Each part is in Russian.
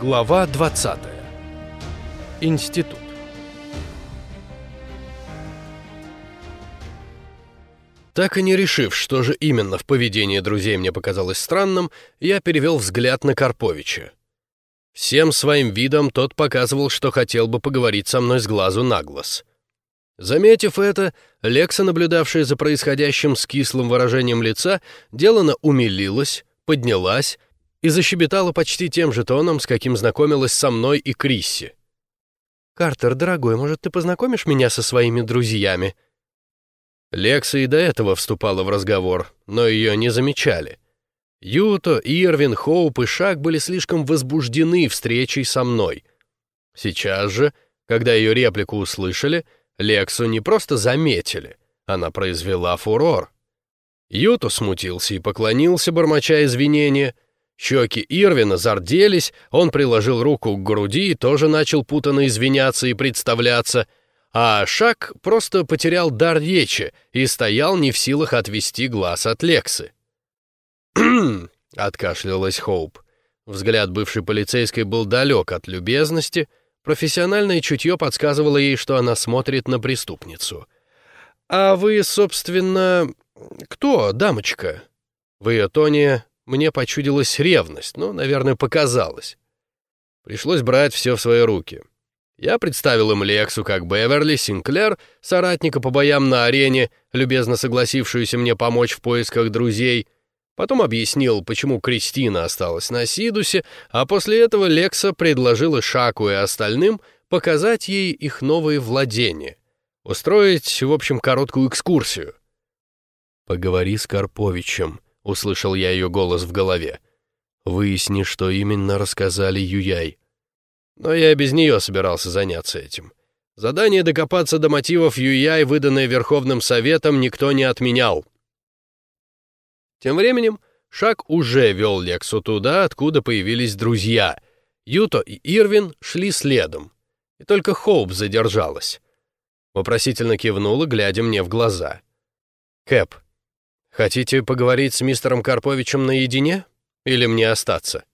Глава 20. Институт. Так и не решив, что же именно в поведении друзей мне показалось странным, я перевел взгляд на Карповича. Всем своим видом тот показывал, что хотел бы поговорить со мной с глазу на глаз. Заметив это, Лекса, наблюдавшая за происходящим с кислым выражением лица, делано умилилась, поднялась и защебетала почти тем же тоном, с каким знакомилась со мной и Крисси. «Картер, дорогой, может, ты познакомишь меня со своими друзьями?» Лекса и до этого вступала в разговор, но ее не замечали. Юто, Ирвин, Хоуп и Шак были слишком возбуждены встречей со мной. Сейчас же, когда ее реплику услышали, Лексу не просто заметили, она произвела фурор. Юто смутился и поклонился, бормоча извинения — Щеки Ирвина зарделись, он приложил руку к груди и тоже начал путанно извиняться и представляться, а Шак просто потерял дар речи и стоял не в силах отвести глаз от Лексы. «Кхм!» — откашлялась Хоуп. Взгляд бывшей полицейской был далек от любезности, профессиональное чутье подсказывало ей, что она смотрит на преступницу. «А вы, собственно, кто, дамочка?» В ее тоне мне почудилась ревность, но, наверное, показалось. Пришлось брать все в свои руки. Я представил им Лексу как Беверли Синклер, соратника по боям на арене, любезно согласившуюся мне помочь в поисках друзей. Потом объяснил, почему Кристина осталась на Сидусе, а после этого Лекса предложила Шаку и остальным показать ей их новые владения. Устроить, в общем, короткую экскурсию. «Поговори с Карповичем», услышал я ее голос в голове. «Выясни, что именно рассказали Юяй». Но я без нее собирался заняться этим. Задание докопаться до мотивов Юяй, выданное Верховным Советом, никто не отменял. Тем временем Шак уже вел Лексу туда, откуда появились друзья. Юто и Ирвин шли следом. И только Хоуп задержалась. Вопросительно кивнула, глядя мне в глаза. «Кэп, Хотите поговорить с мистером Карповичем наедине? Или мне остаться?»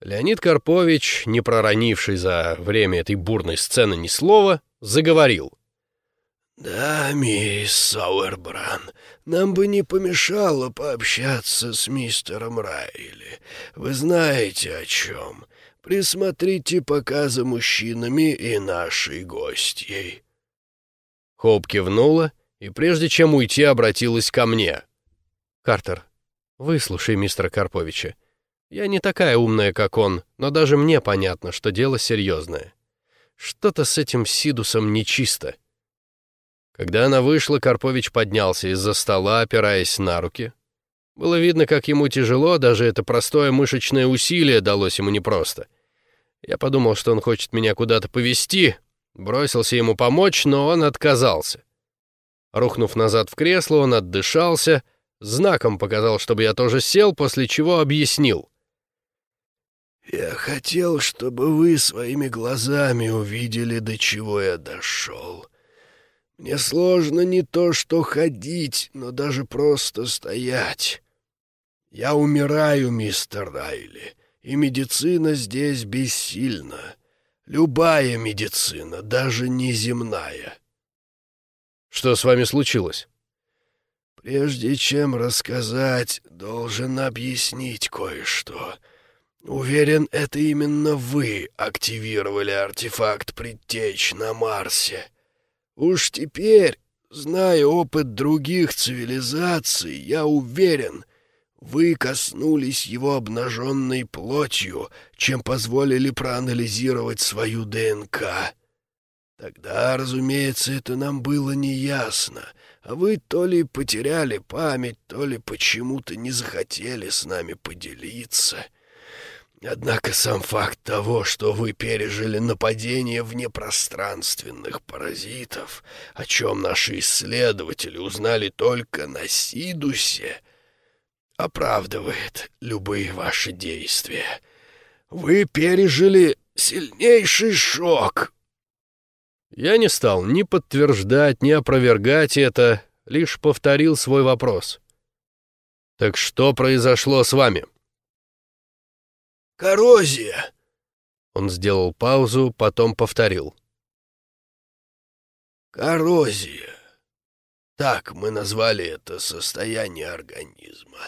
Леонид Карпович, не проронивший за время этой бурной сцены ни слова, заговорил. «Да, мисс Сауэрбран, нам бы не помешало пообщаться с мистером Райли. Вы знаете о чем. Присмотрите пока за мужчинами и нашей гостьей». Хоуп кивнула и прежде чем уйти, обратилась ко мне. «Картер, выслушай мистера Карповича. Я не такая умная, как он, но даже мне понятно, что дело серьезное. Что-то с этим Сидусом нечисто». Когда она вышла, Карпович поднялся из-за стола, опираясь на руки. Было видно, как ему тяжело, даже это простое мышечное усилие далось ему непросто. Я подумал, что он хочет меня куда-то повести, бросился ему помочь, но он отказался. Рухнув назад в кресло, он отдышался, знаком показал, чтобы я тоже сел, после чего объяснил. «Я хотел, чтобы вы своими глазами увидели, до чего я дошел. Мне сложно не то что ходить, но даже просто стоять. Я умираю, мистер Райли, и медицина здесь бессильна. Любая медицина, даже неземная». Что с вами случилось?» «Прежде чем рассказать, должен объяснить кое-что. Уверен, это именно вы активировали артефакт предтеч на Марсе. Уж теперь, зная опыт других цивилизаций, я уверен, вы коснулись его обнаженной плотью, чем позволили проанализировать свою ДНК». Тогда, разумеется, это нам было неясно, а вы то ли потеряли память, то ли почему-то не захотели с нами поделиться. Однако сам факт того, что вы пережили нападение внепространственных паразитов, о чем наши исследователи узнали только на Сидусе, оправдывает любые ваши действия. Вы пережили сильнейший шок, я не стал ни подтверждать, ни опровергать это, лишь повторил свой вопрос. «Так что произошло с вами?» «Коррозия. Он сделал паузу, потом повторил. «Коррозия. Так мы назвали это состояние организма.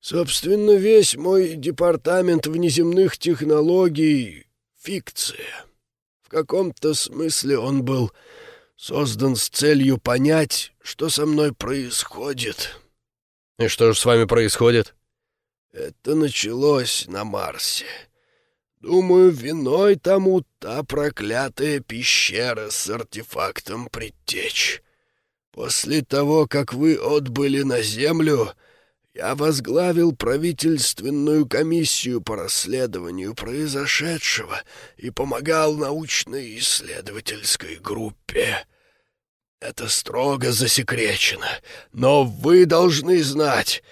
Собственно, весь мой департамент внеземных технологий — фикция. В каком-то смысле он был создан с целью понять, что со мной происходит». «И что же с вами происходит?» «Это началось на Марсе». Думаю, виной тому та проклятая пещера с артефактом предтеч. После того, как вы отбыли на Землю, я возглавил правительственную комиссию по расследованию произошедшего и помогал научной исследовательской группе. Это строго засекречено, но вы должны знать,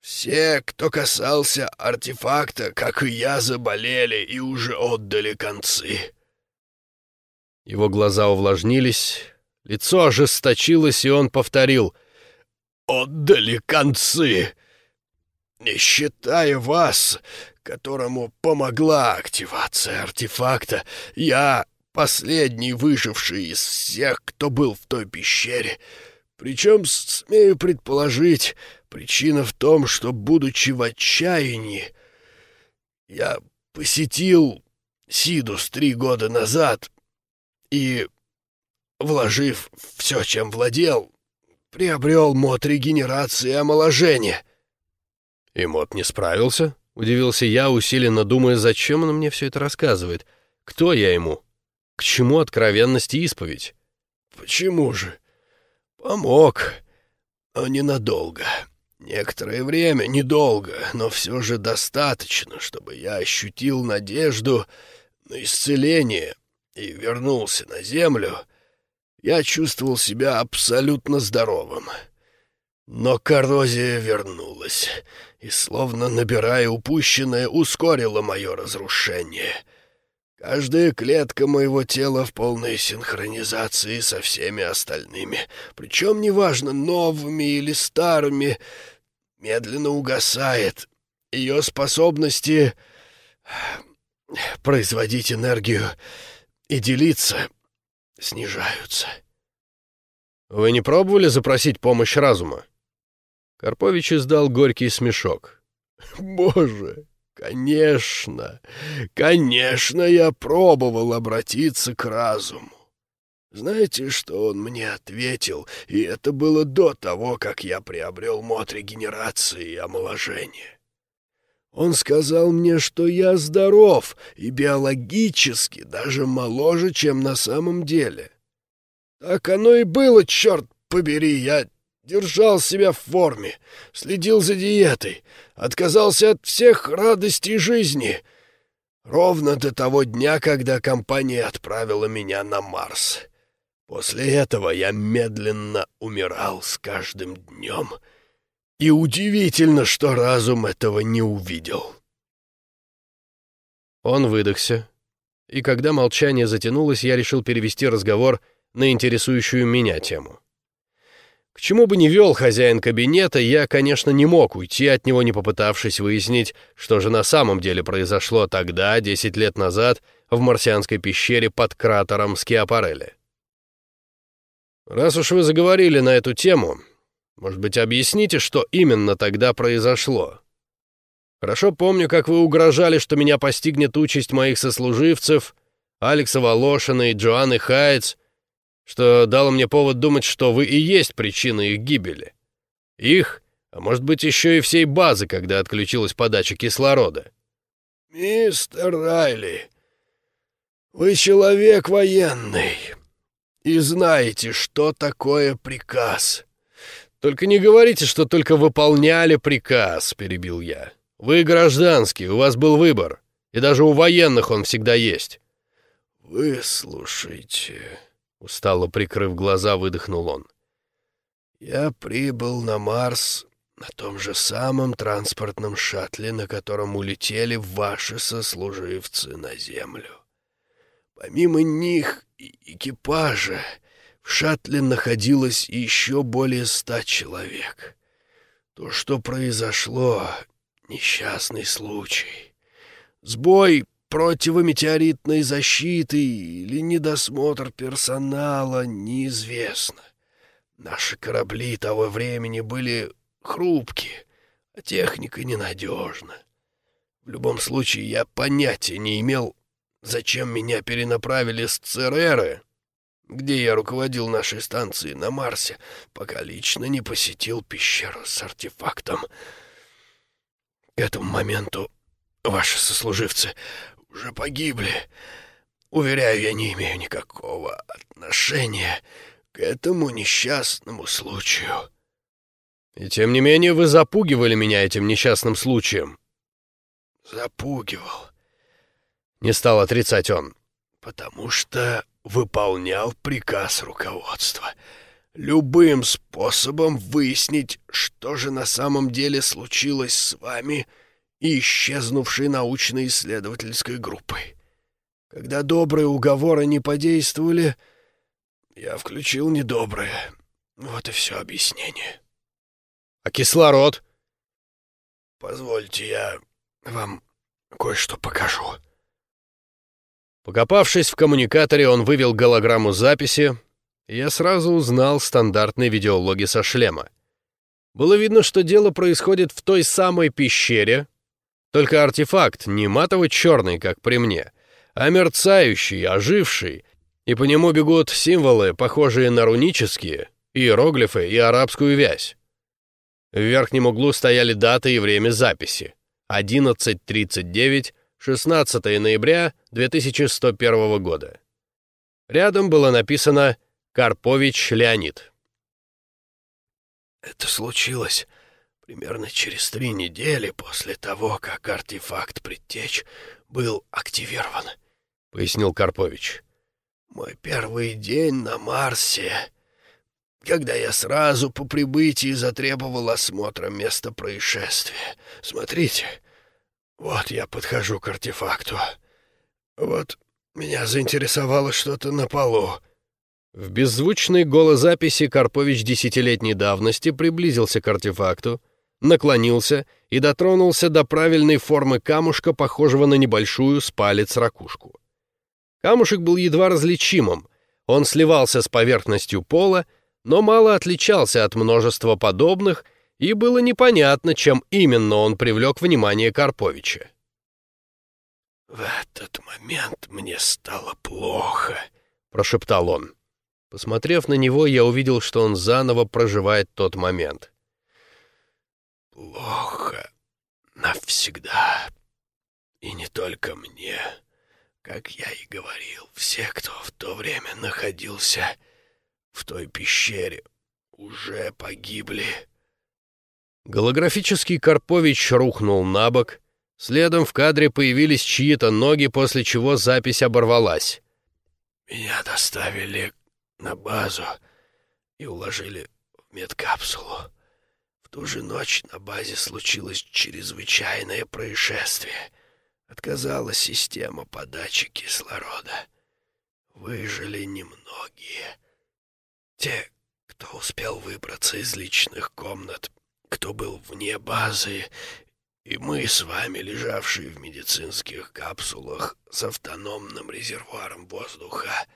все, кто касался артефакта, как и я, заболели и уже отдали концы. Его глаза увлажнились, лицо ожесточилось, и он повторил «Отдали концы!» «Не считая вас, которому помогла активация артефакта, я последний выживший из всех, кто был в той пещере. Причем, смею предположить, Причина в том, что, будучи в отчаянии, я посетил Сидус три года назад и, вложив все, чем владел, приобрел мод регенерации и омоложения. И мод не справился? Удивился я, усиленно думая, зачем он мне все это рассказывает. Кто я ему? К чему откровенность и исповедь? Почему же? Помог, но ненадолго. Некоторое время, недолго, но все же достаточно, чтобы я ощутил надежду на исцеление и вернулся на землю. Я чувствовал себя абсолютно здоровым. Но коррозия вернулась, и, словно набирая упущенное, ускорила мое разрушение. Каждая клетка моего тела в полной синхронизации со всеми остальными, причем неважно, новыми или старыми, медленно угасает. Ее способности производить энергию и делиться снижаются. Вы не пробовали запросить помощь разума? Карпович издал горький смешок. Боже, конечно, конечно, я пробовал обратиться к разуму. Знаете, что он мне ответил? И это было до того, как я приобрел мод регенерации и омоложения. Он сказал мне, что я здоров и биологически даже моложе, чем на самом деле. Так оно и было, черт побери, я держал себя в форме, следил за диетой, отказался от всех радостей жизни. Ровно до того дня, когда компания отправила меня на Марс. После этого я медленно умирал с каждым днем. И удивительно, что разум этого не увидел. Он выдохся. И когда молчание затянулось, я решил перевести разговор на интересующую меня тему. К чему бы ни вел хозяин кабинета, я, конечно, не мог уйти от него, не попытавшись выяснить, что же на самом деле произошло тогда, 10 лет назад, в марсианской пещере под кратером Скиапарелли. Раз уж вы заговорили на эту тему, может быть, объясните, что именно тогда произошло? Хорошо помню, как вы угрожали, что меня постигнет участь моих сослуживцев, Алекса Волошина и Джоанны Хайтс, что дало мне повод думать, что вы и есть причина их гибели. Их, а может быть, еще и всей базы, когда отключилась подача кислорода. «Мистер Райли, вы человек военный и знаете, что такое приказ». «Только не говорите, что только выполняли приказ», — перебил я. «Вы гражданский, у вас был выбор, и даже у военных он всегда есть». «Выслушайте», — устало прикрыв глаза, выдохнул он. «Я прибыл на Марс на том же самом транспортном шаттле, на котором улетели ваши сослуживцы на Землю. Помимо них и экипажа в шаттле находилось еще более ста человек. То, что произошло, — несчастный случай. Сбой противометеоритной защиты или недосмотр персонала, неизвестно. Наши корабли того времени были хрупкие, а техника ненадежна. В любом случае, я понятия не имел, зачем меня перенаправили с Цереры, где я руководил нашей станцией на Марсе, пока лично не посетил пещеру с артефактом. К этому моменту ваши сослуживцы уже погибли. Уверяю, я не имею никакого отношения к этому несчастному случаю. И тем не менее вы запугивали меня этим несчастным случаем. Запугивал. Не стал отрицать он. Потому что выполнял приказ руководства. Любым способом выяснить, что же на самом деле случилось с вами и исчезнувшей научно-исследовательской группой. Когда добрые уговоры не подействовали, я включил недоброе. Вот и все объяснение. А кислород? Позвольте, я вам кое-что покажу. Покопавшись в коммуникаторе, он вывел голограмму записи, и я сразу узнал стандартные видеологи со шлема. Было видно, что дело происходит в той самой пещере, только артефакт не матово-черный, как при мне, а мерцающий, оживший, и по нему бегут символы, похожие на рунические, иероглифы и арабскую вязь. В верхнем углу стояли даты и время записи. 11.39, 16 ноября 2101 года. Рядом было написано «Карпович Леонид». Это случилось примерно через три недели после того, как артефакт предтеч был активирован, — пояснил Карпович. Мой первый день на Марсе, когда я сразу по прибытии затребовал осмотра места происшествия. Смотрите, вот я подхожу к артефакту. Вот меня заинтересовало что-то на полу. В беззвучной голозаписи Карпович десятилетней давности приблизился к артефакту, наклонился и дотронулся до правильной формы камушка, похожего на небольшую с палец ракушку. Камушек был едва различимым, он сливался с поверхностью пола, но мало отличался от множества подобных, и было непонятно, чем именно он привлек внимание Карповича. «В этот момент мне стало плохо», — прошептал он. Посмотрев на него, я увидел, что он заново проживает тот момент. «Плохо навсегда. И не только мне». Как я и говорил, все, кто в то время находился в той пещере, уже погибли. Голографический Карпович рухнул на бок. Следом в кадре появились чьи-то ноги, после чего запись оборвалась. Меня доставили на базу и уложили в медкапсулу. В ту же ночь на базе случилось чрезвычайное происшествие — Отказала система подачи кислорода. Выжили немногие. Те, кто успел выбраться из личных комнат, кто был вне базы, и мы с вами, лежавшие в медицинских капсулах с автономным резервуаром воздуха.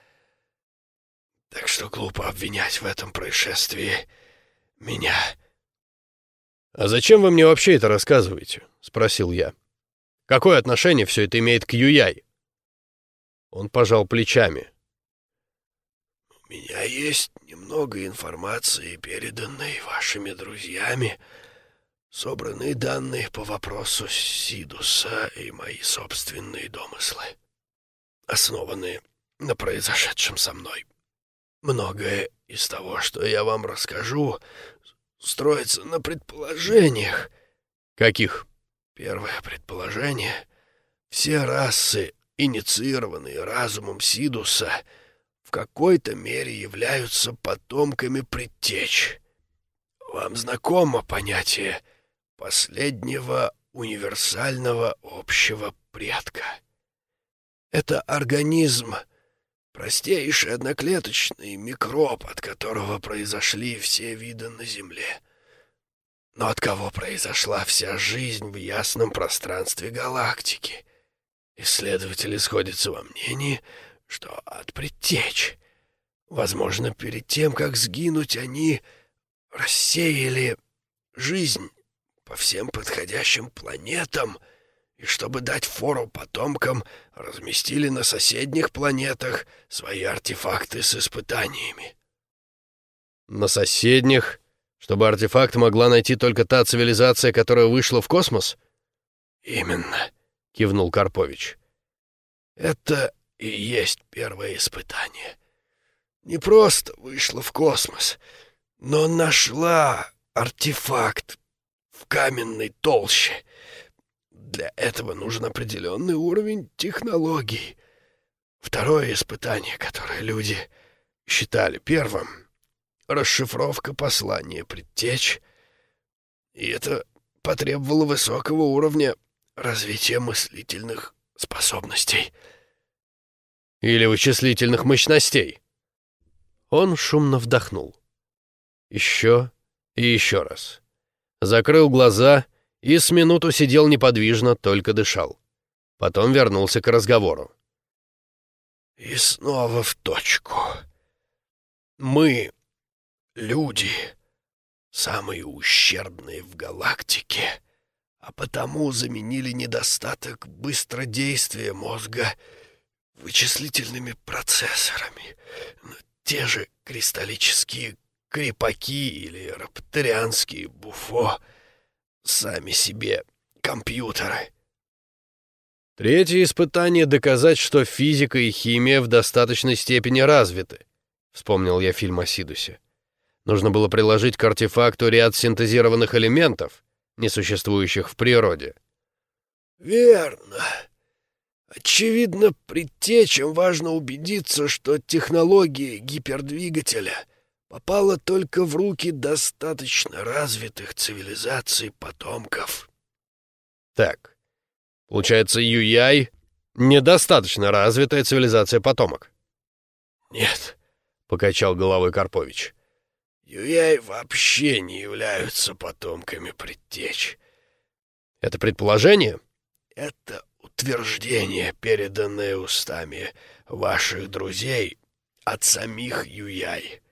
Так что глупо обвинять в этом происшествии меня. «А зачем вы мне вообще это рассказываете?» — спросил я. Какое отношение все это имеет к Юяй?» Он пожал плечами. «У меня есть немного информации, переданной вашими друзьями, собранные данные по вопросу Сидуса и мои собственные домыслы, основанные на произошедшем со мной. Многое из того, что я вам расскажу, строится на предположениях». «Каких?» Первое предположение — все расы, инициированные разумом Сидуса, в какой-то мере являются потомками предтеч. Вам знакомо понятие последнего универсального общего предка. Это организм, простейший одноклеточный микроб, от которого произошли все виды на Земле — но от кого произошла вся жизнь в ясном пространстве галактики? Исследователи сходятся во мнении, что от предтеч. Возможно, перед тем, как сгинуть, они рассеяли жизнь по всем подходящим планетам, и чтобы дать фору потомкам, разместили на соседних планетах свои артефакты с испытаниями. На соседних? Чтобы артефакт могла найти только та цивилизация, которая вышла в космос? Именно, кивнул Карпович. Это и есть первое испытание. Не просто вышла в космос, но нашла артефакт в каменной толще. Для этого нужен определенный уровень технологий. Второе испытание, которое люди считали первым — расшифровка послания предтеч. И это потребовало высокого уровня развития мыслительных способностей. Или вычислительных мощностей. Он шумно вдохнул. Еще и еще раз. Закрыл глаза и с минуту сидел неподвижно, только дышал. Потом вернулся к разговору. И снова в точку. Мы, люди, самые ущербные в галактике, а потому заменили недостаток быстродействия мозга вычислительными процессорами. Те же кристаллические крепаки или рапторианские буфо сами себе компьютеры. Третье испытание — доказать, что физика и химия в достаточной степени развиты. Вспомнил я фильм о Сидусе. Нужно было приложить к артефакту ряд синтезированных элементов, не существующих в природе. «Верно. Очевидно, предтечам важно убедиться, что технология гипердвигателя попала только в руки достаточно развитых цивилизаций потомков. Так, получается, Юяй — недостаточно развитая цивилизация потомок? Нет, — покачал головой Карпович. Юяй вообще не являются потомками предтеч. Это предположение? Это утверждение, переданное устами ваших друзей от самих Юяй.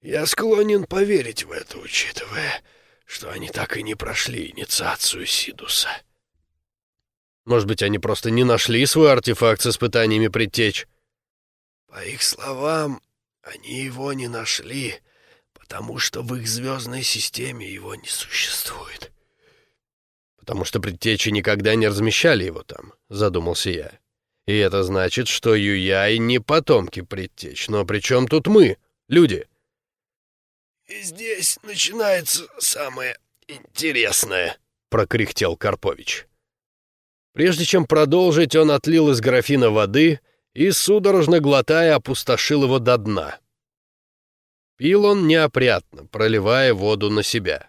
Я склонен поверить в это, учитывая, что они так и не прошли инициацию Сидуса. Может быть, они просто не нашли свой артефакт с испытаниями предтеч? По их словам, они его не нашли, потому что в их звездной системе его не существует. Потому что предтечи никогда не размещали его там, задумался я. И это значит, что Юяй не потомки предтеч. Но при чем тут мы, люди? — и здесь начинается самое интересное», — прокряхтел Карпович. Прежде чем продолжить, он отлил из графина воды и, судорожно глотая, опустошил его до дна. Пил он неопрятно, проливая воду на себя.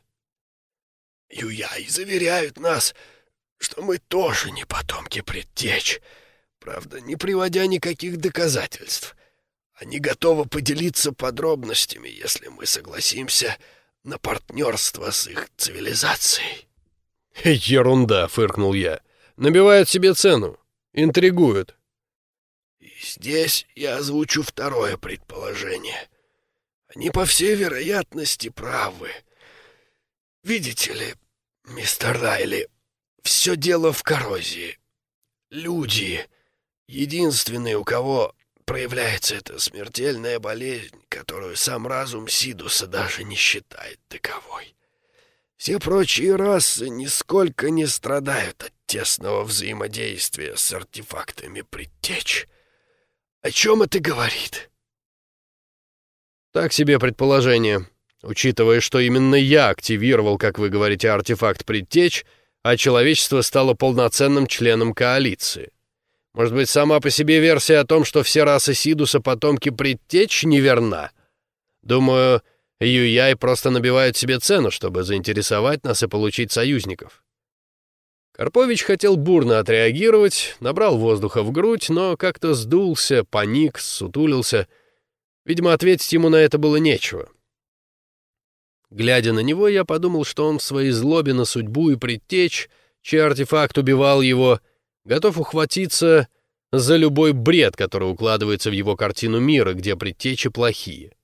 «Юяй заверяют нас, что мы тоже не потомки предтеч, правда, не приводя никаких доказательств. Они готовы поделиться подробностями, если мы согласимся на партнерство с их цивилизацией». «Ерунда», — фыркнул я. «Набивают себе цену. Интригуют». И здесь я озвучу второе предположение. Они, по всей вероятности, правы. Видите ли, мистер Райли, все дело в коррозии. Люди — единственные, у кого проявляется эта смертельная болезнь, которую сам разум Сидуса даже не считает таковой. Все прочие расы нисколько не страдают от тесного взаимодействия с артефактами предтеч. О чем это говорит? Так себе предположение. Учитывая, что именно я активировал, как вы говорите, артефакт предтеч, а человечество стало полноценным членом коалиции. Может быть, сама по себе версия о том, что все расы Сидуса — потомки предтеч, неверна? Думаю, Юяй просто набивают себе цену, чтобы заинтересовать нас и получить союзников. Карпович хотел бурно отреагировать, набрал воздуха в грудь, но как-то сдулся, паник, сутулился. Видимо, ответить ему на это было нечего. Глядя на него, я подумал, что он в своей злобе на судьбу и предтечь, чей артефакт убивал его, готов ухватиться за любой бред, который укладывается в его картину мира, где предтечи плохие.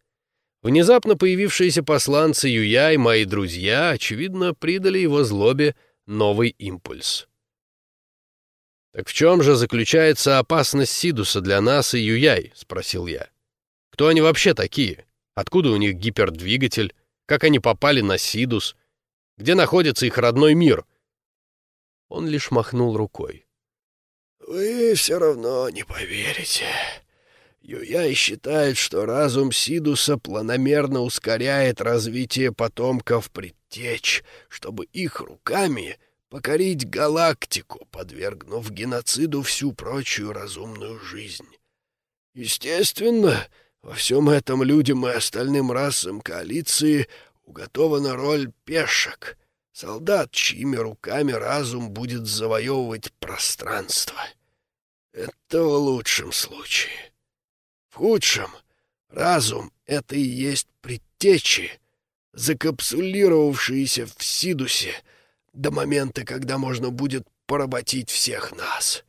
Внезапно появившиеся посланцы Юя и мои друзья, очевидно, придали его злобе новый импульс. «Так в чем же заключается опасность Сидуса для нас и Юяй?» — спросил я. «Кто они вообще такие? Откуда у них гипердвигатель? Как они попали на Сидус? Где находится их родной мир?» Он лишь махнул рукой. «Вы все равно не поверите. Юяй считает, что разум Сидуса планомерно ускоряет развитие потомков предтеч, чтобы их руками покорить галактику, подвергнув геноциду всю прочую разумную жизнь. Естественно, во всем этом людям и остальным расам коалиции уготована роль пешек — Солдат, чьими руками разум будет завоевывать пространство. Это в лучшем случае. В худшем разум — это и есть предтечи, закапсулировавшиеся в Сидусе до момента, когда можно будет поработить всех нас.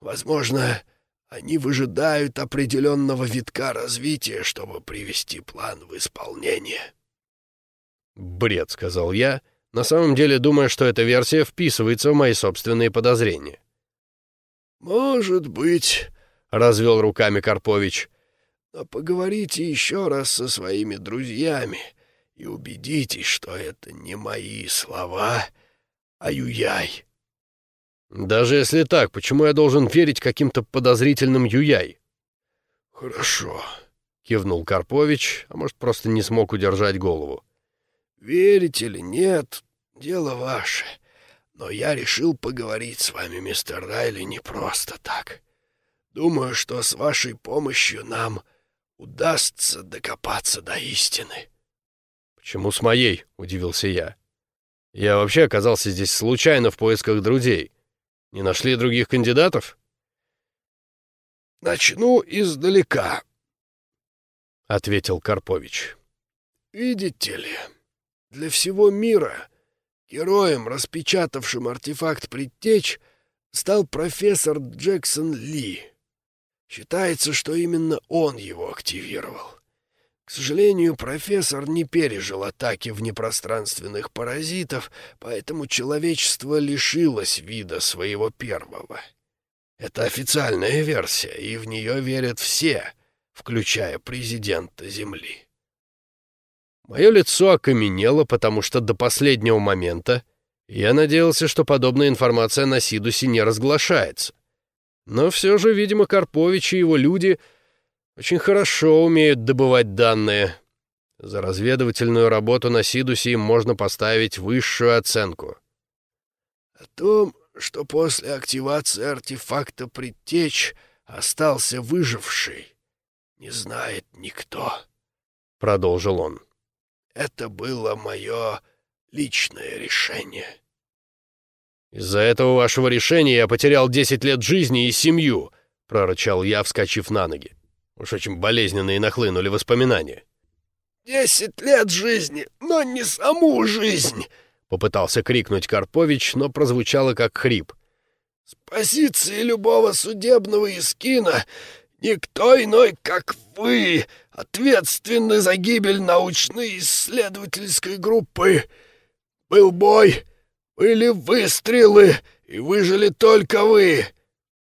Возможно, они выжидают определенного витка развития, чтобы привести план в исполнение. «Бред», — сказал я, на самом деле думая, что эта версия вписывается в мои собственные подозрения. «Может быть», — развел руками Карпович, — «но поговорите еще раз со своими друзьями и убедитесь, что это не мои слова, а Юяй». «Даже если так, почему я должен верить каким-то подозрительным Юяй?» «Хорошо», — кивнул Карпович, а может, просто не смог удержать голову. Верите или нет, дело ваше. Но я решил поговорить с вами, мистер Райли, не просто так. Думаю, что с вашей помощью нам удастся докопаться до истины». «Почему с моей?» — удивился я. «Я вообще оказался здесь случайно в поисках друзей. Не нашли других кандидатов?» «Начну издалека», — ответил Карпович. «Видите ли...» Для всего мира героем, распечатавшим артефакт предтеч, стал профессор Джексон Ли. Считается, что именно он его активировал. К сожалению, профессор не пережил атаки внепространственных паразитов, поэтому человечество лишилось вида своего первого. Это официальная версия, и в нее верят все, включая президента Земли. Мое лицо окаменело, потому что до последнего момента я надеялся, что подобная информация на Сидусе не разглашается. Но все же, видимо, Карпович и его люди очень хорошо умеют добывать данные. За разведывательную работу на Сидусе им можно поставить высшую оценку. О том, что после активации артефакта предтеч остался выживший, не знает никто, — продолжил он. Это было мое личное решение. «Из-за этого вашего решения я потерял десять лет жизни и семью», — прорычал я, вскочив на ноги. Уж очень болезненные нахлынули воспоминания. «Десять лет жизни, но не саму жизнь!» — попытался крикнуть Карпович, но прозвучало как хрип. «С позиции любого судебного искина никто иной, как вы, ответственны за гибель научно-исследовательской группы. Был бой, были выстрелы, и выжили только вы.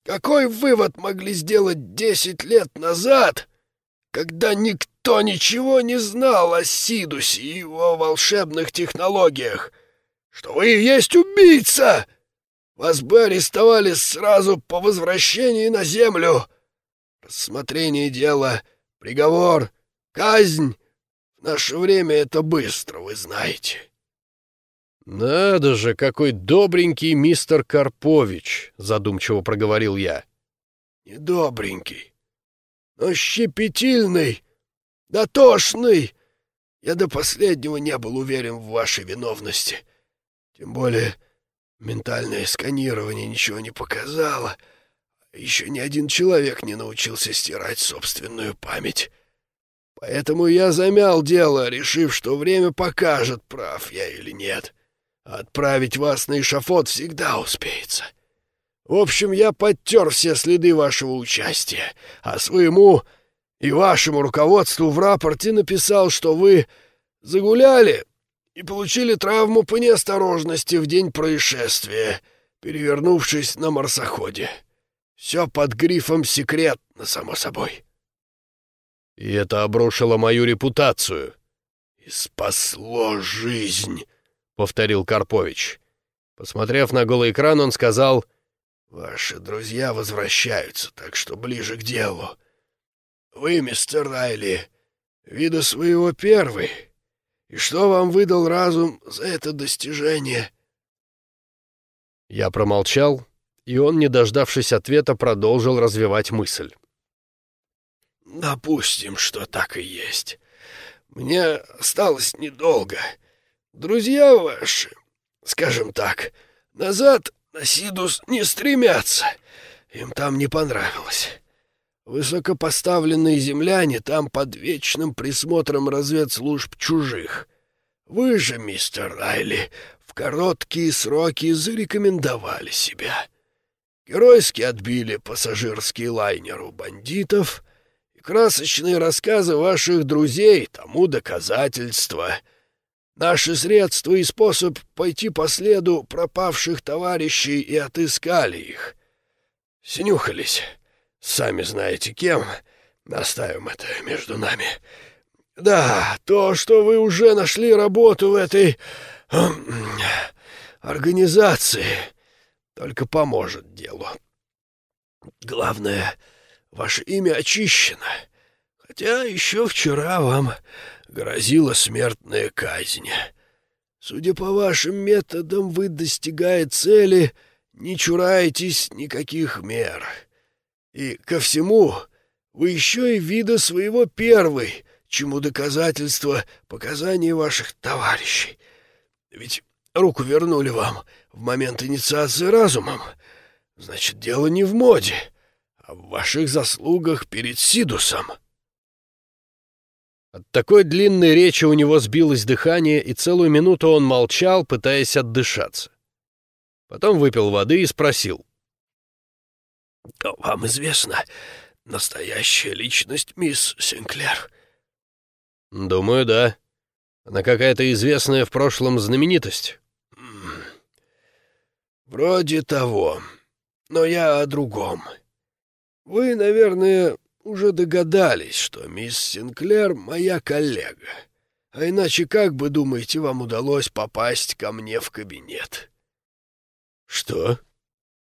Какой вывод могли сделать десять лет назад, когда никто ничего не знал о Сидусе и его волшебных технологиях? Что вы и есть убийца! Вас бы арестовали сразу по возвращении на Землю. Рассмотрение дела — Приговор, казнь. В наше время это быстро, вы знаете. «Надо же, какой добренький мистер Карпович!» — задумчиво проговорил я. «Недобренький, но щепетильный, дотошный. Я до последнего не был уверен в вашей виновности. Тем более ментальное сканирование ничего не показало. Еще ни один человек не научился стирать собственную память. Поэтому я замял дело, решив, что время покажет, прав я или нет. Отправить вас на эшафот всегда успеется. В общем, я подтер все следы вашего участия, а своему и вашему руководству в рапорте написал, что вы загуляли и получили травму по неосторожности в день происшествия, перевернувшись на марсоходе. Все под грифом «секретно», само собой. И это обрушило мою репутацию. «И спасло жизнь», — повторил Карпович. Посмотрев на голый экран, он сказал, «Ваши друзья возвращаются, так что ближе к делу. Вы, мистер Райли, вида своего первый, и что вам выдал разум за это достижение?» Я промолчал, и он, не дождавшись ответа, продолжил развивать мысль. «Допустим, что так и есть. Мне осталось недолго. Друзья ваши, скажем так, назад на Сидус не стремятся. Им там не понравилось. Высокопоставленные земляне там под вечным присмотром разведслужб чужих. Вы же, мистер Райли, в короткие сроки зарекомендовали себя. Геройски отбили пассажирский лайнер у бандитов, и красочные рассказы ваших друзей тому доказательство. Наши средства и способ пойти по следу пропавших товарищей и отыскали их. Снюхались». Сами знаете кем. Оставим это между нами. Да, то, что вы уже нашли работу в этой... Эм, организации, только поможет делу. Главное, ваше имя очищено, хотя еще вчера вам грозила смертная казнь. Судя по вашим методам, вы, достигая цели, не чураетесь никаких мер». И ко всему вы еще и вида своего первый, чему доказательство показаний ваших товарищей. Ведь руку вернули вам в момент инициации разумом. Значит, дело не в моде, а в ваших заслугах перед Сидусом». От такой длинной речи у него сбилось дыхание, и целую минуту он молчал, пытаясь отдышаться. Потом выпил воды и спросил. «Вам известна настоящая личность мисс Синклер?» «Думаю, да. Она какая-то известная в прошлом знаменитость». «Вроде того. Но я о другом. Вы, наверное, уже догадались, что мисс Синклер — моя коллега. А иначе как бы, думаете, вам удалось попасть ко мне в кабинет?» «Что?»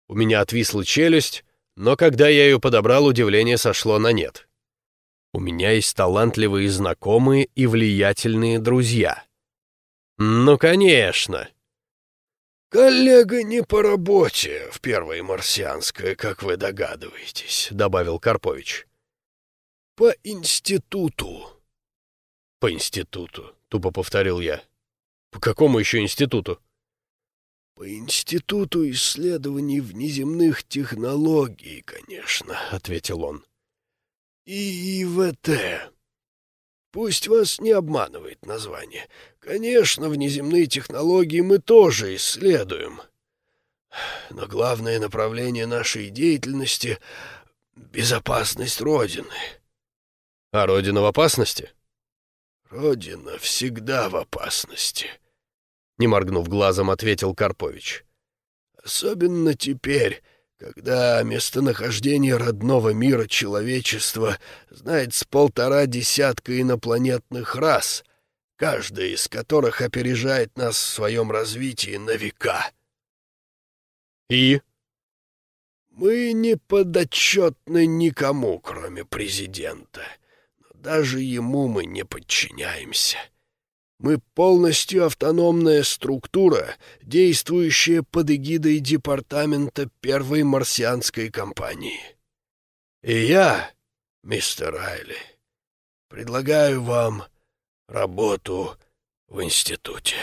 У меня отвисла челюсть, но когда я ее подобрал, удивление сошло на нет. У меня есть талантливые знакомые и влиятельные друзья. Ну, конечно. «Коллега не по работе в первой марсианской, как вы догадываетесь», — добавил Карпович. «По институту». «По институту», — тупо повторил я. «По какому еще институту?» «По Институту исследований внеземных технологий, конечно», — ответил он. «И ИВТ. Пусть вас не обманывает название. Конечно, внеземные технологии мы тоже исследуем. Но главное направление нашей деятельности — безопасность Родины». «А Родина в опасности?» «Родина всегда в опасности», — не моргнув глазом, ответил Карпович. «Особенно теперь, когда местонахождение родного мира человечества знает с полтора десятка инопланетных рас, каждая из которых опережает нас в своем развитии на века». «И?» «Мы не подотчетны никому, кроме президента, даже ему мы не подчиняемся». Мы полностью автономная структура, действующая под эгидой департамента первой марсианской компании. И я, мистер Райли, предлагаю вам работу в институте.